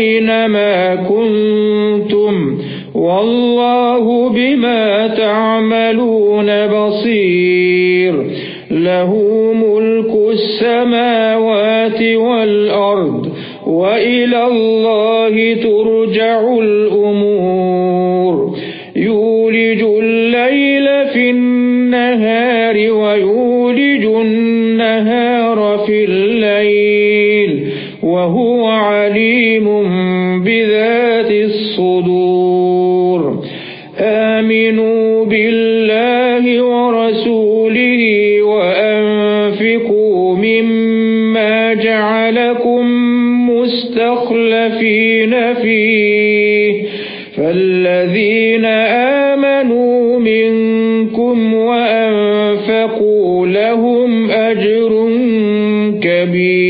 أينما كنتم والله بما تعملون بصير له ملك السماوات والأرض وإلى عليم بذات الصدور. آمنوا بالله ورسوله وأنفقوا مما جعلكم مستخلفين فيه. فالذين آمنوا منكم وأنفقوا لهم أجر كبير.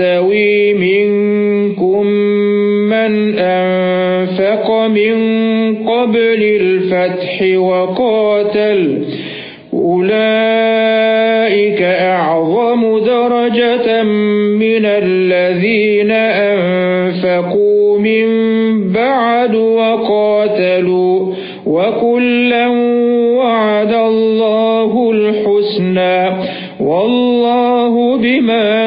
يستوي منكم من أنفق من قبل الفتح وقاتل. أولئك أعظم درجة من الذين أنفقوا من بعد وقاتلوا. وكلا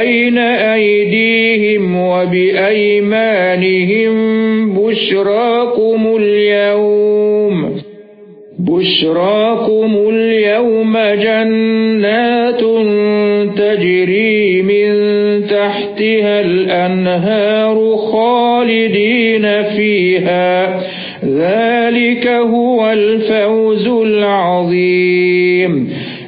بين أيديهم وبأيمانهم بشراكم اليوم. بشراكم اليوم جنات تجري من تحتها الأنهار خالدين فيها. ذلك هو الفوز العظيم.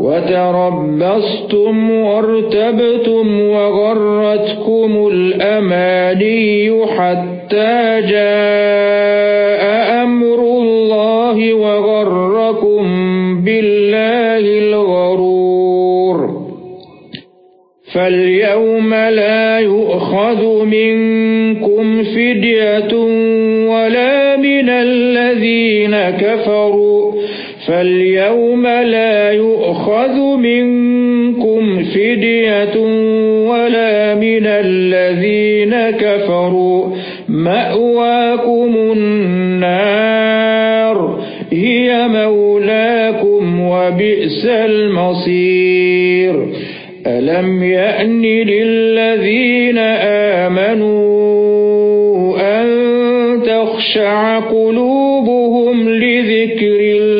وتربصتم وارتبتم وغرتكم الأماني حتى جاء أمر الله وغركم بالله الغرور. فاليوم لا يؤخذ منكم فدية ولا من الذين كفروا. فاليوم لا يؤخذ منكم فدية ولا من الذين كفروا. مأواكم النار هي مولاكم وبئس المصير. ألم يأن للذين آمنوا أن تخشع قلوبهم لذكر الله؟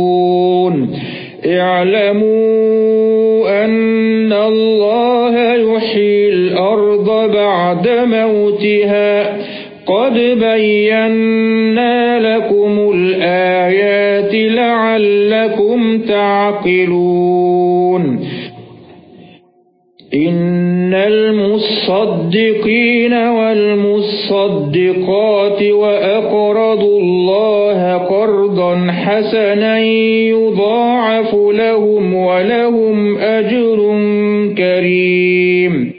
اعلموا أن الله يحيي الأرض بعد موتها. قد بينا لكم الآيات لعلكم تعقلون. إن المصدقين والمصدقات وأقرضوا الله قرضا حسنا يضاعف لهم ولهم أجر كريم.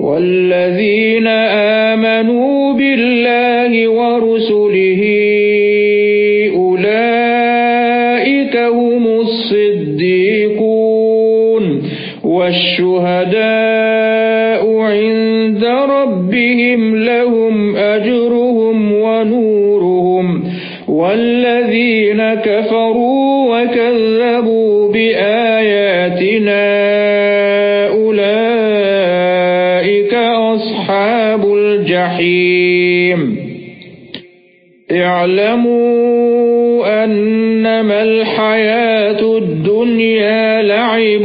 والذين آمنوا بالله ورسله أولئك هم الصديقون. والشهداء عند ربهم لهم أجرهم ونورهم. والذين كفروا وكذبوا بآياتنا أولئك أصحاب الجحيم. اعلموا أنما الحياة الدنيا لعب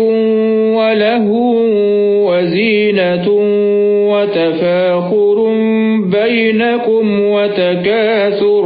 وله وزينة وتفاخر بينكم وتكاثر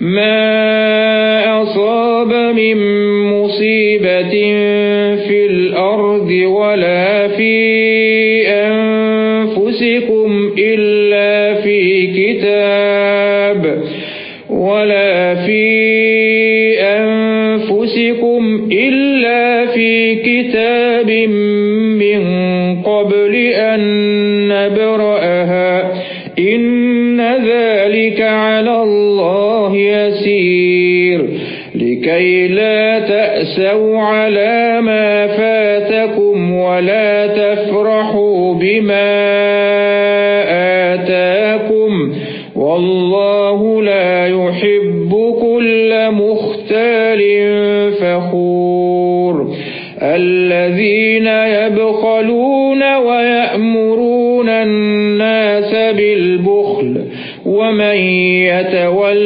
ما أصاب من مصيبة في الأرض ولا في أنفسكم إلا في كتاب ولا في أنفسكم إلا في كتاب من والله لا يحب كل مختال فخور. الذين يبخلون ويأمرون الناس بالبخل ومن يتول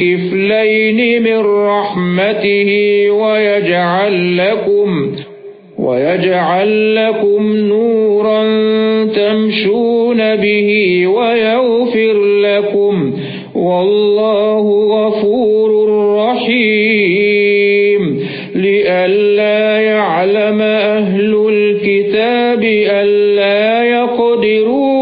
كفلين من رحمته ويجعل لكم ويجعل لكم نورا تمشون به ويغفر لكم والله غفور رحيم لئلا يعلم أهل الكتاب ألا يقدرون